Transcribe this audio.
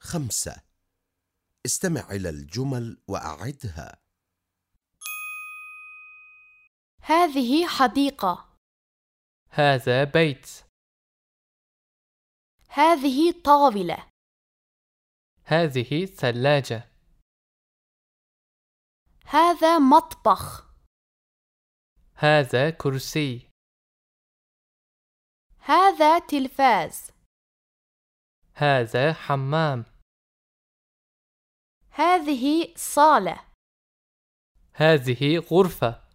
خمسة. استمع إلى الجمل وأعدها. هذه حديقة. هذا بيت. هذه طاولة. هذه ثلاجة. هذا مطبخ. هذا كرسي. هذا تلفاز. هذا حمام. هذه صالة. هذه غرفة.